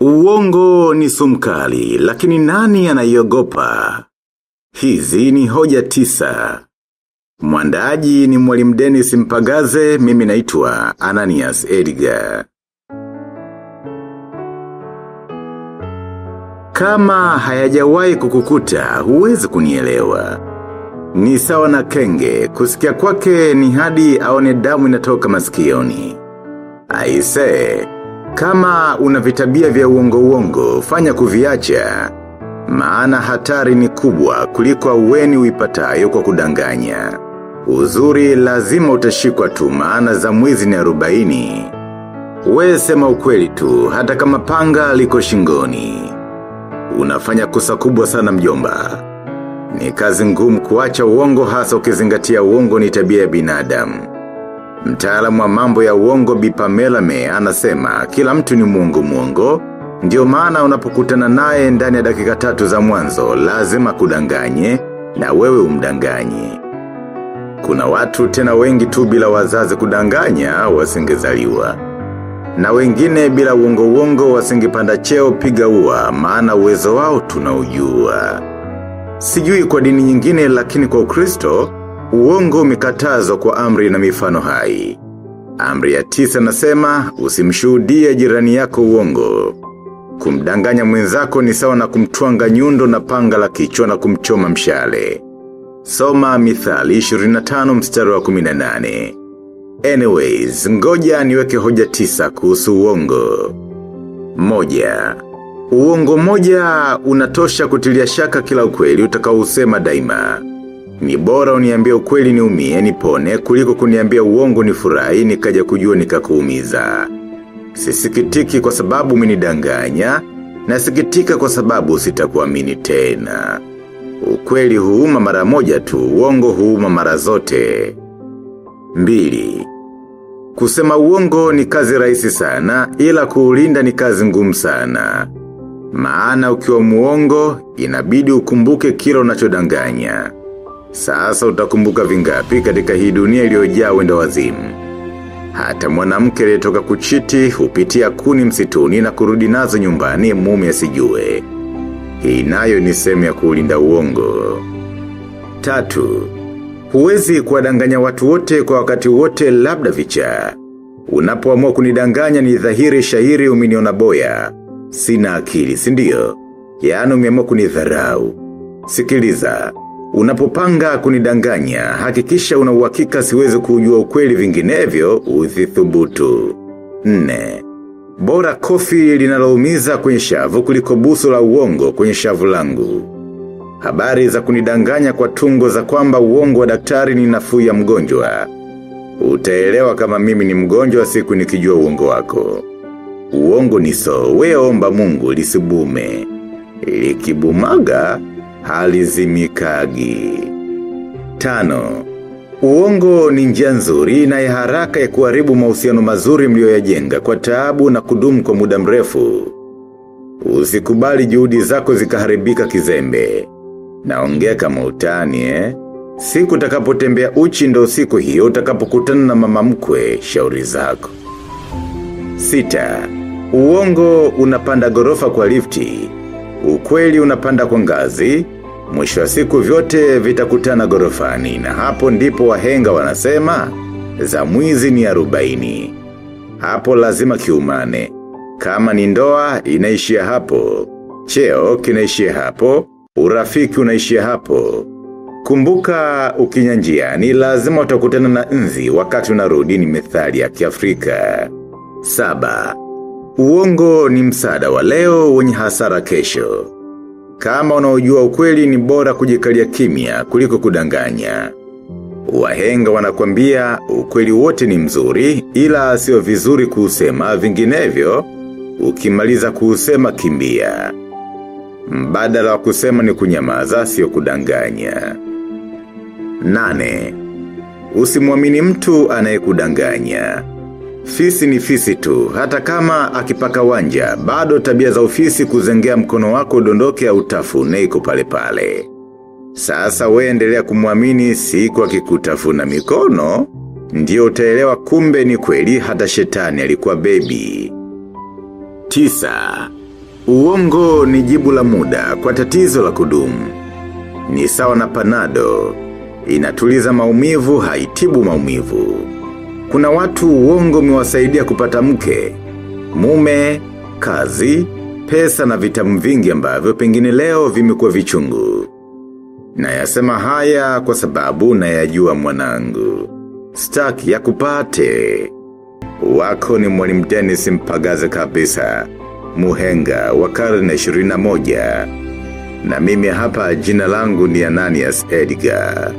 Uongo ni sumkali, lakini nani anaiogopa? Hizi ni hoja tisa. Mwandaji ni mwalimu Dennis Mpagaze, mimi naitwa Ananias Edgar. Kama hayajawahi kukukuta, huwezi kunielewa. Ni sawa na kenge, kusikia kwake ni hadi aone damu inatoka masikioni. Aise, kama una vitabia vya uongo uongo, fanya kuviacha. Maana hatari ni kubwa kuliko weni uipatayo kwa kudanganya. Uzuri lazima utashikwa tu maana za mwizi ni arobaini. We sema ukweli tu, hata kama panga liko shingoni. Unafanya kosa kubwa sana mjomba. Ni kazi ngumu kuacha uongo hasa ukizingatia uongo ni tabia ya binadamu. Mtaalamu wa mambo ya uongo Bipamela me anasema kila mtu ni muongo muongo, ndio maana unapokutana naye ndani ya dakika tatu za mwanzo lazima kudanganye na wewe umdanganye. Kuna watu tena wengi tu bila wazazi kudanganya wasingezaliwa. Na wengine bila uongo uongo wasingepanda cheo piga ua maana uwezo wao tunaujua. Sijui kwa dini nyingine lakini kwa ukristo, uongo umekatazwa kwa amri na mifano hai. Amri ya tisa nasema, usimshuhudie jirani yako uongo. Kumdanganya mwenzako ni sawa na kumtwanga nyundo na panga la kichwa na kumchoma mshale. Soma mithali 25 mstari wa 18. Anyways, ngoja niweke hoja tisa kuhusu uongo. Moja. Uongo moja unatosha kutilia shaka kila ukweli utakaousema daima. Ni bora uniambia ukweli niumie nipone kuliko kuniambia uongo ni nifurahi nikaja kujua nikakuumiza. Sisikitiki kwa sababu umenidanganya na sikitika kwa sababu sitakuamini tena. Ukweli huuma mara moja tu, uongo huuma mara zote. Mbili. Kusema uongo ni kazi rahisi sana, ila kuulinda ni kazi ngumu sana. Maana ukiwa muongo, inabidi ukumbuke kila unachodanganya. Sasa utakumbuka vingapi katika hii dunia iliyojaa wenda wazimu. Hata mwanamke aliyetoka kuchiti, hupitia kuni msituni na kurudi nazo nyumbani mume asijue. Hii nayo ni sehemu ya kuulinda uongo. Tatu. Huwezi kuwadanganya watu wote kwa wakati wote labda vichaa. Unapoamua kunidanganya ni dhahiri shahiri uminiona boya. Sina akili, sindio? Yaani umeamua kunidharau. Sikiliza. Unapopanga kunidanganya, hakikisha una uhakika siwezi kujua ukweli vinginevyo uthithubutu. Nne. Bora kofi linaloumiza kwenye shavu kuliko busu la uongo kwenye shavu langu. Habari za kunidanganya kwa tungo za kwamba uongo wa daktari ni nafuu ya mgonjwa. Utaelewa kama mimi ni mgonjwa siku nikijua uongo wako. Uongo ni so, we mungu lisibume. Likibumaga, halizimikagi. Tano. Uongo ni njia nzuri na ya haraka ya kuharibu mahusiano mazuri mlioyajenga kwa taabu na kudumu kwa muda mrefu. Usikubali juhudi zako zikaharibika kizembe. Naongea kama utani eh. Siku utakapotembea uchi ndo siku hiyo utakapokutana na mama mkwe shauri zako. Sita. Uongo unapanda gorofa kwa lifti. Ukweli unapanda kwa ngazi. Mwisho wa siku vyote vitakutana gorofani na hapo ndipo wahenga wanasema za mwizi ni arobaini. Hapo lazima kiumane. Kama ni ndoa inaishia hapo. Cheo kinaishia hapo. Urafiki unaishia hapo. Kumbuka ukinyanjiani lazima utakutana na nzi wakati unarudi ni methali ya kiafrika. Saba. Uongo ni msaada wa leo wenye hasara kesho. Kama unaojua ukweli ni bora kujikalia kimya kuliko kudanganya. Wahenga wanakwambia ukweli wote ni mzuri ila sio vizuri kuusema vinginevyo ukimaliza kuusema kimbia. Mbadala wa kusema ni kunyamaza sio kudanganya. Nane. Usimwamini mtu anayekudanganya. Fisi ni fisi tu, hata kama akipaka wanja, bado tabia za ofisi kuzengea mkono wako dondoke au tafune iko pale pale. Sasa we endelea kumwamini siku akikutafuna mikono, ndio utaelewa kumbe ni kweli hata shetani alikuwa baby. Tisa. Uongo ni jibu la muda kwa tatizo la kudumu. Ni sawa na panado. Inatuliza maumivu, haitibu maumivu. Kuna watu uongo umewasaidia kupata mke, mume, kazi, pesa na vitamu vingi ambavyo pengine leo vimekuwa vichungu. Na yasema haya kwa sababu na yajua mwanangu. Staki ya kupate. Wako ni mwalimu Dennis mpagaze kabisa. Muhenga wa karne 21. Na mimi hapa jina langu ni Ananias Edgar.